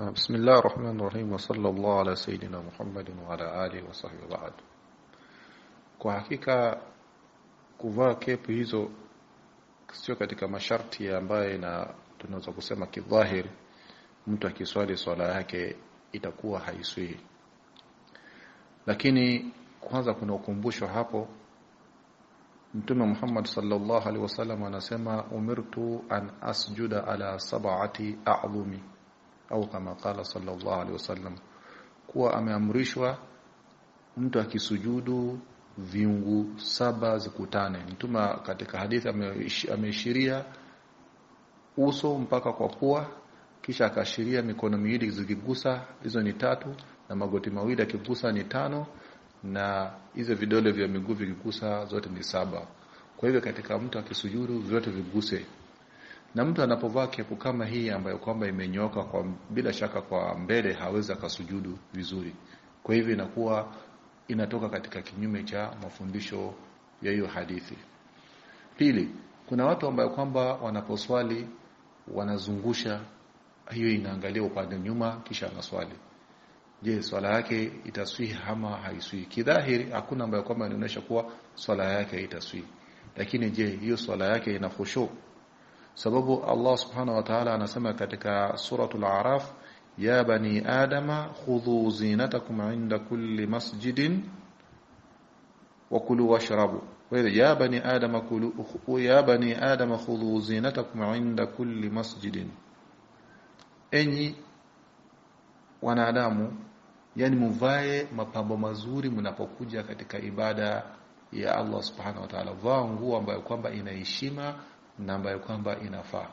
بسم الله الرحمن الرحيم وصلى الله على سيدنا محمد وعلى آله وصحبه بعد kwa hakika kuvaa kepu hizo sio katika masharti ambayo na tunaweza kusema kidhahiri mtu akiswali swala yake itakuwa haiswi lakini kwanza kuna ukumbusho hapo Mtume Muhammad sallallahu alaihi wasallam anasema umirtu an asjuda ala sab'ati a'zumi au kama qala sallallahu alaihi wasallam kuwa ameamrishwa mtu akisujudu viungu saba zikutane. Mtuma katika hadithi ameishiria uso mpaka kwa pua kisha akashiria mikono miwili zikigusa hizo ni tatu na magoti mawili akigusa ni tano na hizo vidole vya miguu vikigusa zote ni saba. Kwa hivyo katika mtu akisujudu vyote viguse na mtu anapovaa kepu kama hii ambayo kwamba imenyoka kwa bila shaka kwa mbele hawezi akasujudu vizuri. Kwa hivyo inakuwa inatoka katika kinyume cha mafundisho ya hiyo hadithi. Pili kuna watu ambao kwamba wanaposwali wanazungusha hiyo inaangalia upande nyuma kisha anaswali. Je swala yake itaswihi ama haiswihi? Kidhahiri hakuna ambayo kwamba inaonyesha kuwa swala yake itaswihi lakini je hiyo swala yake ina sababu Allah subhanahu wa ta'ala anasema katika suratul araf ya bani adama khudhu zinatakum inda kulli masjidin wa kulu washrabu. Ya bani adama kulu ya bani adama khudhu zinatakum inda kulli masjidin. Enyi wanadamu yani muvae mapambo mazuri mnapokuja katika ibada ya Allah subhanahu wa ta'ala. Vaa nguo ambayo kwamba ina heshima na ambayo kwamba inafaa.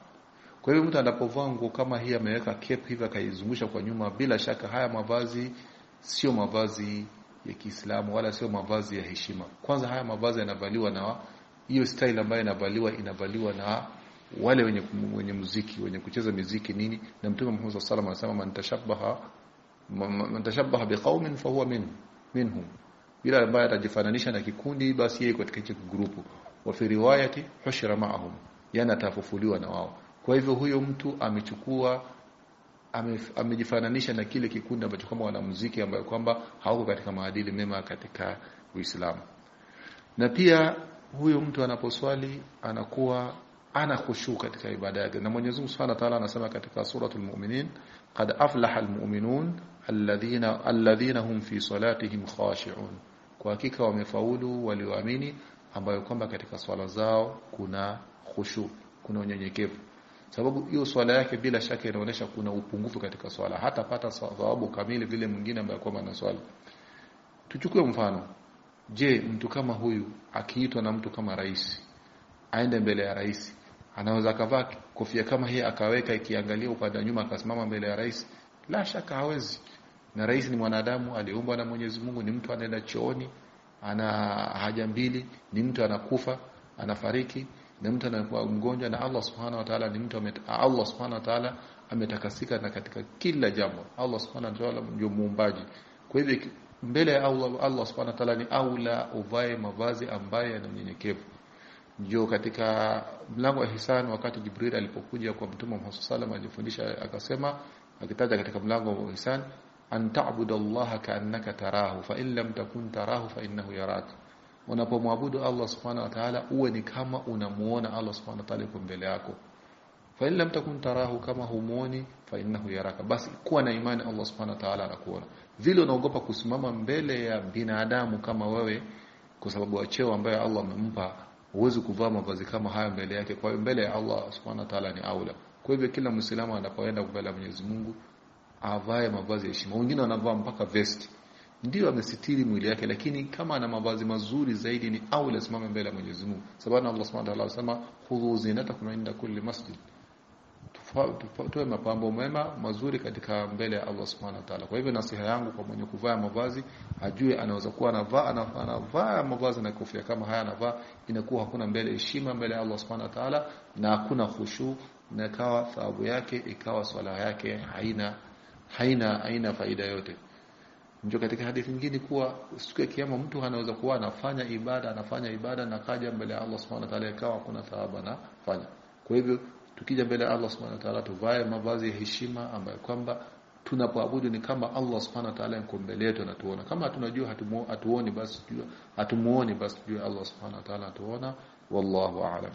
Kwa hivyo mtu anapovaa nguo kama hii ameweka cape hivi akaizungusha kwa nyuma bila shaka haya mavazi sio mavazi ya Kiislamu wala sio mavazi ya heshima. Kwanza haya mavazi yanavaliwa na hiyo style ambayo inavaliwa inavaliwa na wale wenye wenye muziki wenye kucheza muziki nini. Na mtume Muhammad sallallahu alaihi anasema man tashabbaha man tashabbaha biqaumin fahuwa minhum minhum. Bila ambaye atajifananisha na kikundi basi yeye katika hicho grupu wa fi riwayati hushira ma'ahum yana atafufuliwa na wao. Kwa hivyo huyo mtu amechukua amejifananisha na kile kikundi ambacho kama wanamuziki ambayo kwamba hauko katika maadili mema katika Uislamu. Na pia huyo mtu anaposwali anakuwa ana khushu katika ibada yake. Na Mwenyezi Mungu Subhanahu wa Ta'ala anasema katika suratul mu'minin qad aflaha almu'minun alladhina alladhina hum fi salatihim khashi'un. Kwa hakika wamefaulu walioamini ambayo kwamba katika swala zao kuna khushu kuna unyenyekevu. Sababu hiyo swala yake bila shaka inaonyesha kuna upungufu katika swala. Hata pata thawabu kamili vile mwingine ambaye kwamba maana swala. Tuchukue mfano. Je mtu kama huyu akiitwa na mtu kama rais aende mbele ya rais anaweza kavaa kofia kama hii akaweka ikiangalia upande nyuma akasimama mbele ya rais? La shaka hawezi. Na rais ni mwanadamu aliumbwa na Mwenyezi Mungu ni mtu anaenda chooni ana haja mbili ni mtu anakufa anafariki ni mtu anakuwa mgonjwa na Allah subhanahu wa ta'ala ni mtu Allah subhanahu wa ta'ala ametakasika na katika kila jambo. Allah subhanahu wa ta'ala ndio muumbaji. Kwa hivyo mbele ya Allah Allah subhanahu wa ta'ala ni aula uvae mavazi ambayo yana unyenyekevu. Ndio katika mlango wa ihsan wakati Jibril alipokuja kwa Mtume Muhammad sallallahu alifundisha akasema akitaja katika mlango wa ihsan an ta'budallaha ka'annaka tarahu fa in lam takun tarahu fa innahu yaraka unapomwabudu Allah subhanahu wa ta'ala uwe ni kama unamuona Allah subhanahu wa ta'ala yuko mbele yako. Fa in lam takun tarahu kama humuoni fa innahu yaraka. Basi kuwa na imani Allah subhanahu wa ta'ala anakuona. Vile unaogopa kusimama mbele ya binadamu kama wewe kwa sababu ya cheo ambayo Allah amempa huwezi kuvaa mavazi kama haya mbele yake. Kwa hiyo mbele ya Allah subhanahu wa ta'ala ni aula. Kwa hivyo kila muislamu anapoenda ya Mwenyezi Mungu avae mavazi ya heshima. Wengine wanavaa mpaka vesti ndio amesitiri mwili yake lakini kama ana mavazi mazuri zaidi ni au simame mbele ya Mwenyezi Mungu. Sababu Allah Subhanahu wa Ta'ala anasema khudhu zinatakum inda kulli masjid. Tuwe mapambo mema mazuri katika mbele ya Allah Subhanahu wa Ta'ala. Kwa hivyo nasiha yangu kwa mwenye kuvaa mavazi ajue anaweza kuwa anavaa anavaa mavazi na kofia. Kama haya anavaa inakuwa hakuna mbele heshima mbele ya Allah Subhanahu wa Ta'ala na hakuna khushu na ikawa thawabu yake ikawa swala yake haina haina haina faida yote ndio katika hadithi nyingine kuwa siku ya kiyama mtu anaweza kuwa anafanya ibada anafanya ibada na kaja mbele ya Allah Subhanahu wa Ta'ala ikawa kuna thawaba na anafanya kwa hivyo tukija mbele ya Allah Subhanahu wa Ta'ala tuvae mavazi ya heshima ambayo kwamba tunapoabudu ni kama Allah subhanahu wa ta'ala yuko mbele yetu anatuona. Kama tunajua hatuoni basi tujue hatumuoni basi tujue Allah subhanahu wa ta'ala atuona wallahu a'lam